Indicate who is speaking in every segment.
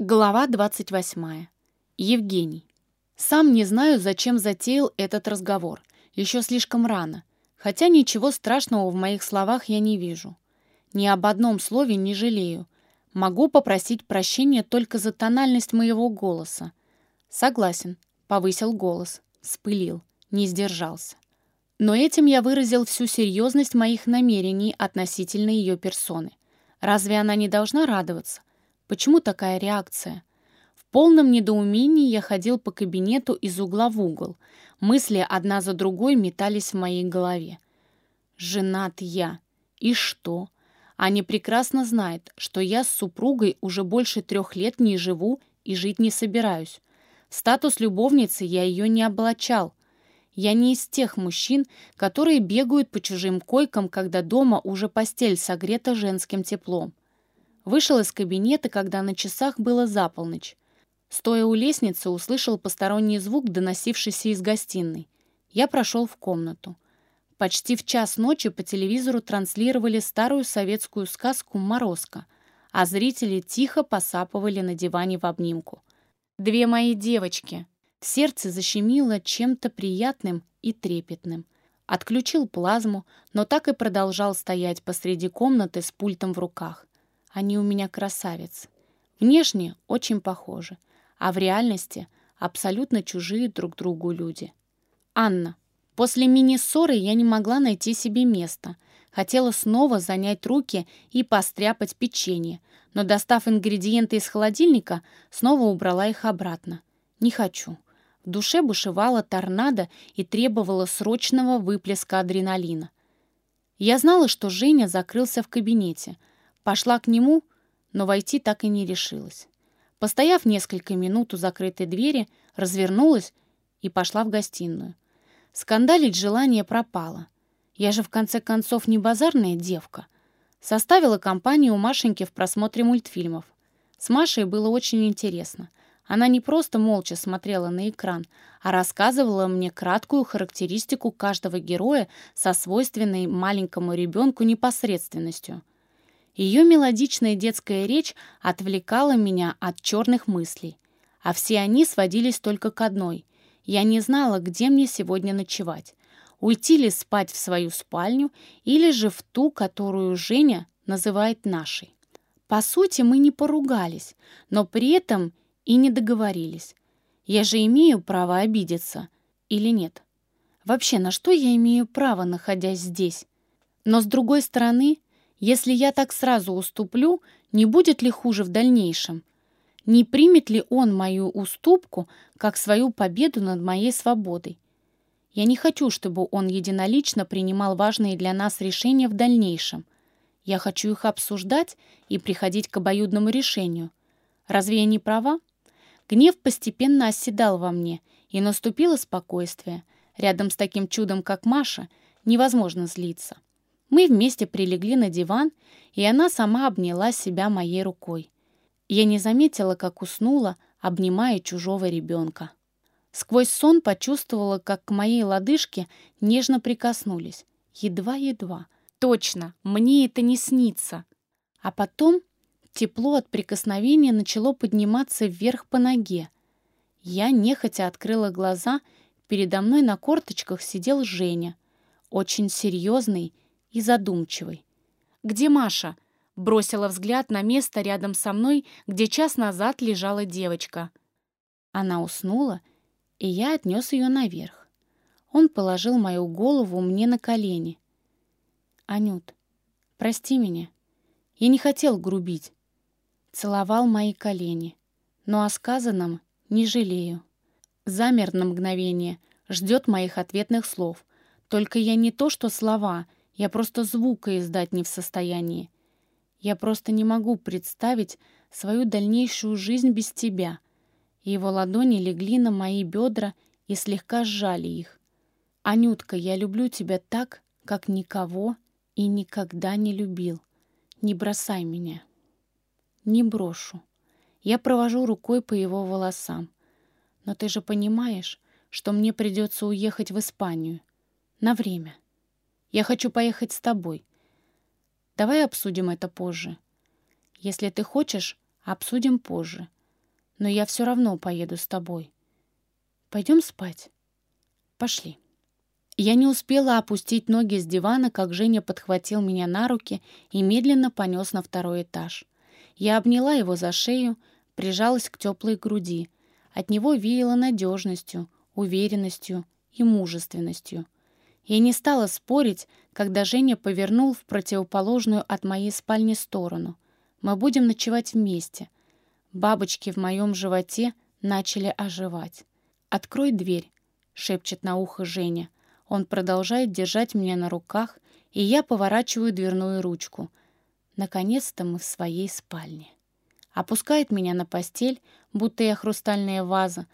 Speaker 1: Глава 28. Евгений. Сам не знаю, зачем затеял этот разговор. Еще слишком рано. Хотя ничего страшного в моих словах я не вижу. Ни об одном слове не жалею. Могу попросить прощения только за тональность моего голоса. Согласен. Повысил голос. Спылил. Не сдержался. Но этим я выразил всю серьезность моих намерений относительно ее персоны. Разве она не должна радоваться? Почему такая реакция? В полном недоумении я ходил по кабинету из угла в угол. Мысли одна за другой метались в моей голове. Женат я. И что? Аня прекрасно знает, что я с супругой уже больше трех лет не живу и жить не собираюсь. статус любовницы я ее не облачал. Я не из тех мужчин, которые бегают по чужим койкам, когда дома уже постель согрета женским теплом. Вышел из кабинета, когда на часах было за полночь. Стоя у лестницы, услышал посторонний звук, доносившийся из гостиной. Я прошел в комнату. Почти в час ночи по телевизору транслировали старую советскую сказку «Морозко», а зрители тихо посапывали на диване в обнимку. «Две мои девочки!» Сердце защемило чем-то приятным и трепетным. Отключил плазму, но так и продолжал стоять посреди комнаты с пультом в руках. Они у меня красавицы. Внешне очень похожи, а в реальности абсолютно чужие друг другу люди. Анна. После мини-ссоры я не могла найти себе места. Хотела снова занять руки и постряпать печенье, но, достав ингредиенты из холодильника, снова убрала их обратно. Не хочу. В душе бушевала торнадо и требовала срочного выплеска адреналина. Я знала, что Женя закрылся в кабинете — Пошла к нему, но войти так и не решилась. Постояв несколько минут у закрытой двери, развернулась и пошла в гостиную. Скандалить желание пропало. Я же в конце концов не базарная девка. Составила компанию у Машеньки в просмотре мультфильмов. С Машей было очень интересно. Она не просто молча смотрела на экран, а рассказывала мне краткую характеристику каждого героя со свойственной маленькому ребенку непосредственностью — ее мелодичная детская речь отвлекала меня от черных мыслей, а все они сводились только к одной. Я не знала, где мне сегодня ночевать. Уйти ли спать в свою спальню или же в ту, которую Женя называет нашей. По сути, мы не поругались, но при этом и не договорились. Я же имею право обидеться или нет? Вообще, на что я имею право, находясь здесь? Но с другой стороны, если я так сразу уступлю, не будет ли хуже в дальнейшем? Не примет ли он мою уступку как свою победу над моей свободой? Я не хочу, чтобы он единолично принимал важные для нас решения в дальнейшем. Я хочу их обсуждать и приходить к обоюдному решению. Разве я не права? Гнев постепенно оседал во мне, и наступило спокойствие. Рядом с таким чудом, как Маша, невозможно злиться. Мы вместе прилегли на диван, и она сама обняла себя моей рукой. Я не заметила, как уснула, обнимая чужого ребенка. Сквозь сон почувствовала, как к моей лодыжке нежно прикоснулись. Едва-едва. Точно, мне это не снится. А потом тепло от прикосновения начало подниматься вверх по ноге. Я нехотя открыла глаза, передо мной на корточках сидел Женя, очень серьезный и задумчивый. «Где Маша?» — бросила взгляд на место рядом со мной, где час назад лежала девочка. Она уснула, и я отнес ее наверх. Он положил мою голову мне на колени. «Анют, прости меня. Я не хотел грубить». Целовал мои колени, но о сказанном не жалею. Замер на мгновение, ждет моих ответных слов. Только я не то что слова — я просто звука издать не в состоянии. Я просто не могу представить свою дальнейшую жизнь без тебя. Его ладони легли на мои бедра и слегка сжали их. «Анютка, я люблю тебя так, как никого и никогда не любил. Не бросай меня». «Не брошу». Я провожу рукой по его волосам. «Но ты же понимаешь, что мне придется уехать в Испанию. На время». Я хочу поехать с тобой. Давай обсудим это позже. Если ты хочешь, обсудим позже. но я все равно поеду с тобой. Пойдем спать? Пошли. Я не успела опустить ноги с дивана, как Женя подхватил меня на руки и медленно понес на второй этаж. Я обняла его за шею, прижалась к теплой груди. От него веяло надежностью, уверенностью и мужественностью. Я не стала спорить, когда Женя повернул в противоположную от моей спальни сторону. Мы будем ночевать вместе. Бабочки в моем животе начали оживать. «Открой дверь», — шепчет на ухо Женя. Он продолжает держать меня на руках, и я поворачиваю дверную ручку. Наконец-то мы в своей спальне. Опускает меня на постель, будто я хрустальная ваза.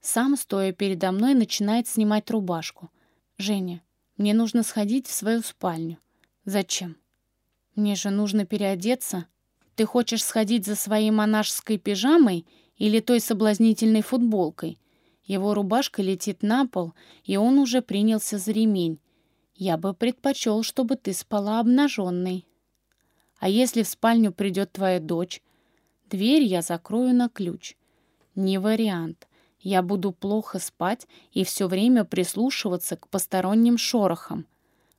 Speaker 1: Сам, стоя передо мной, начинает снимать рубашку. «Женя, мне нужно сходить в свою спальню». «Зачем?» «Мне же нужно переодеться. Ты хочешь сходить за своей монашеской пижамой или той соблазнительной футболкой?» Его рубашка летит на пол, и он уже принялся за ремень. Я бы предпочел, чтобы ты спала обнаженной. А если в спальню придет твоя дочь? Дверь я закрою на ключ. Не вариант. Я буду плохо спать и все время прислушиваться к посторонним шорохам.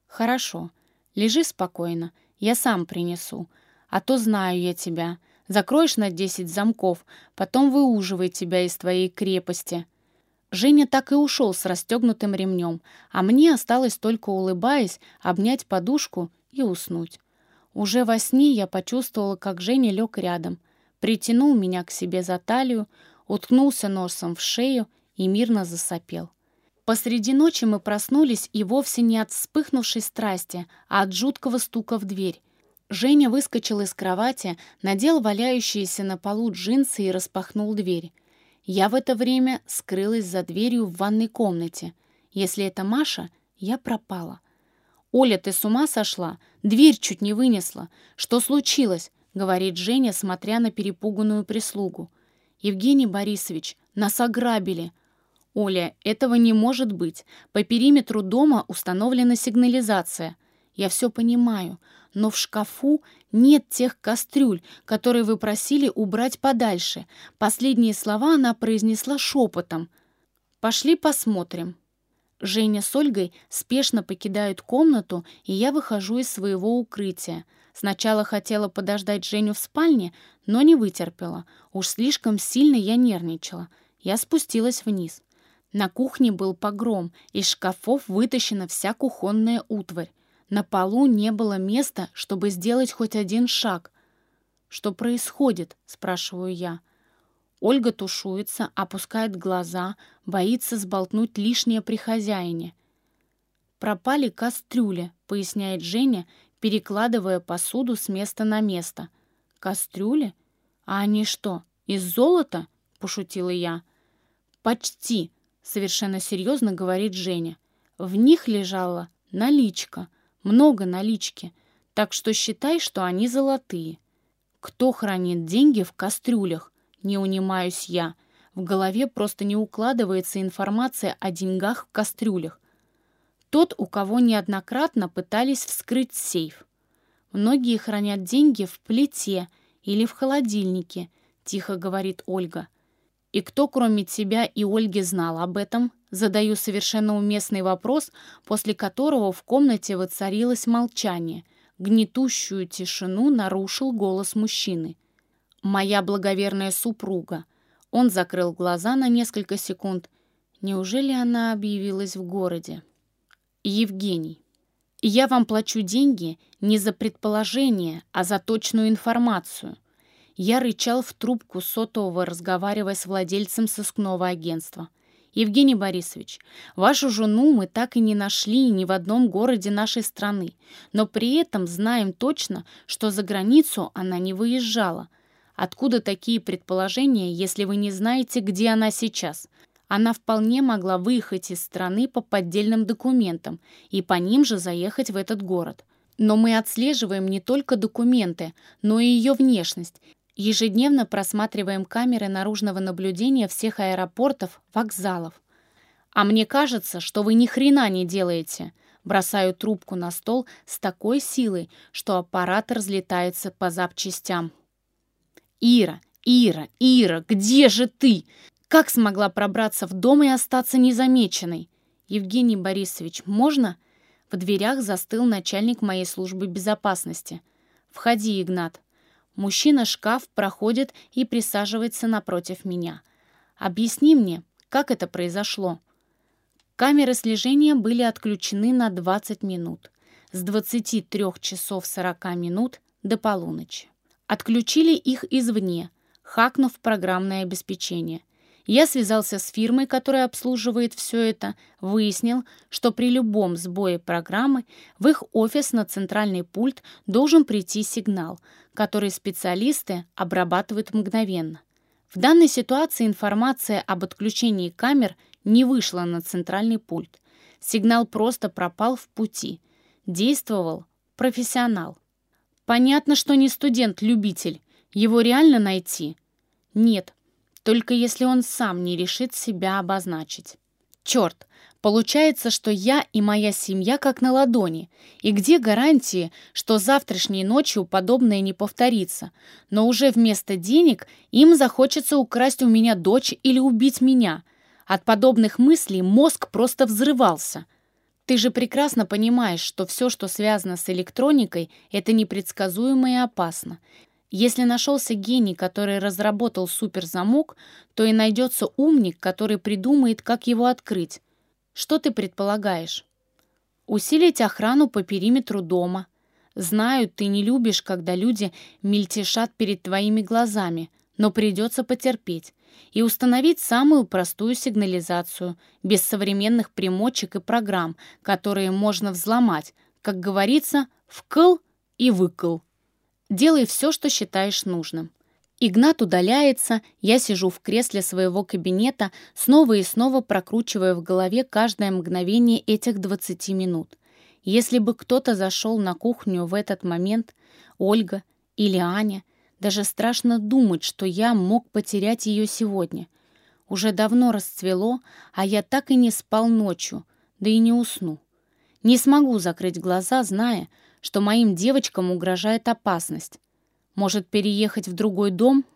Speaker 1: Хорошо. Лежи спокойно. Я сам принесу. А то знаю я тебя. Закроешь на десять замков, потом выуживай тебя из твоей крепости. Женя так и ушел с расстегнутым ремнем, а мне осталось только улыбаясь, обнять подушку и уснуть. Уже во сне я почувствовала, как Женя лег рядом, притянул меня к себе за талию, уткнулся носом в шею и мирно засопел. Посреди ночи мы проснулись и вовсе не от вспыхнувшей страсти, а от жуткого стука в дверь. Женя выскочил из кровати, надел валяющиеся на полу джинсы и распахнул дверь. Я в это время скрылась за дверью в ванной комнате. Если это Маша, я пропала. «Оля, ты с ума сошла? Дверь чуть не вынесла. Что случилось?» — говорит Женя, смотря на перепуганную прислугу. «Евгений Борисович, нас ограбили». «Оля, этого не может быть. По периметру дома установлена сигнализация. Я все понимаю, но в шкафу нет тех кастрюль, которые вы просили убрать подальше. Последние слова она произнесла шепотом. «Пошли посмотрим». Женя с Ольгой спешно покидают комнату, и я выхожу из своего укрытия. Сначала хотела подождать Женю в спальне, но не вытерпела. Уж слишком сильно я нервничала. Я спустилась вниз. На кухне был погром, из шкафов вытащена вся кухонная утварь. На полу не было места, чтобы сделать хоть один шаг. «Что происходит?» — спрашиваю я. Ольга тушуется, опускает глаза, боится сболтнуть лишнее при хозяине. «Пропали кастрюли», — поясняет Женя, перекладывая посуду с места на место. «Кастрюли? А они что, из золота?» — пошутила я. «Почти», — совершенно серьезно говорит Женя. «В них лежала наличка» много налички, так что считай, что они золотые. Кто хранит деньги в кастрюлях? Не унимаюсь я. В голове просто не укладывается информация о деньгах в кастрюлях. Тот, у кого неоднократно пытались вскрыть сейф. Многие хранят деньги в плите или в холодильнике, тихо говорит Ольга. И кто, кроме тебя и Ольги, знал об этом? Задаю совершенно уместный вопрос, после которого в комнате воцарилось молчание. Гнетущую тишину нарушил голос мужчины. «Моя благоверная супруга». Он закрыл глаза на несколько секунд. Неужели она объявилась в городе? Евгений. Я вам плачу деньги не за предположение, а за точную информацию. Я рычал в трубку сотового, разговаривая с владельцем сыскного агентства. Евгений Борисович, вашу жену мы так и не нашли ни в одном городе нашей страны, но при этом знаем точно, что за границу она не выезжала. Откуда такие предположения, если вы не знаете, где она сейчас? Она вполне могла выехать из страны по поддельным документам и по ним же заехать в этот город. Но мы отслеживаем не только документы, но и ее внешность, Ежедневно просматриваем камеры наружного наблюдения всех аэропортов, вокзалов. А мне кажется, что вы ни хрена не делаете. Бросаю трубку на стол с такой силой, что аппарат разлетается по запчастям. Ира, «Ира, Ира, где же ты? Как смогла пробраться в дом и остаться незамеченной? Евгений Борисович, можно?» В дверях застыл начальник моей службы безопасности. «Входи, Игнат». Мужчина-шкаф проходит и присаживается напротив меня. «Объясни мне, как это произошло?» Камеры слежения были отключены на 20 минут. С 23 часов 40 минут до полуночи. Отключили их извне, хакнув программное обеспечение. Я связался с фирмой, которая обслуживает все это, выяснил, что при любом сбое программы в их офис на центральный пульт должен прийти сигнал, который специалисты обрабатывают мгновенно. В данной ситуации информация об отключении камер не вышла на центральный пульт. Сигнал просто пропал в пути. Действовал профессионал. Понятно, что не студент-любитель. Его реально найти? Нет, только если он сам не решит себя обозначить. Черт, получается, что я и моя семья как на ладони. И где гарантии, что завтрашней ночью подобное не повторится, но уже вместо денег им захочется украсть у меня дочь или убить меня? От подобных мыслей мозг просто взрывался. Ты же прекрасно понимаешь, что все, что связано с электроникой, это непредсказуемо и опасно. Если нашелся гений, который разработал суперзамок, то и найдется умник, который придумает, как его открыть. Что ты предполагаешь? Усилить охрану по периметру дома. Знаю, ты не любишь, когда люди мельтешат перед твоими глазами, но придется потерпеть. И установить самую простую сигнализацию, без современных примочек и программ, которые можно взломать, как говорится, вкл и выкл. Делай все, что считаешь нужным. Игнат удаляется, я сижу в кресле своего кабинета, снова и снова прокручивая в голове каждое мгновение этих 20 минут. Если бы кто-то зашел на кухню в этот момент, Ольга или Аня, даже страшно думать, что я мог потерять ее сегодня. Уже давно расцвело, а я так и не спал ночью, да и не усну. Не смогу закрыть глаза, зная, что моим девочкам угрожает опасность. Может, переехать в другой дом —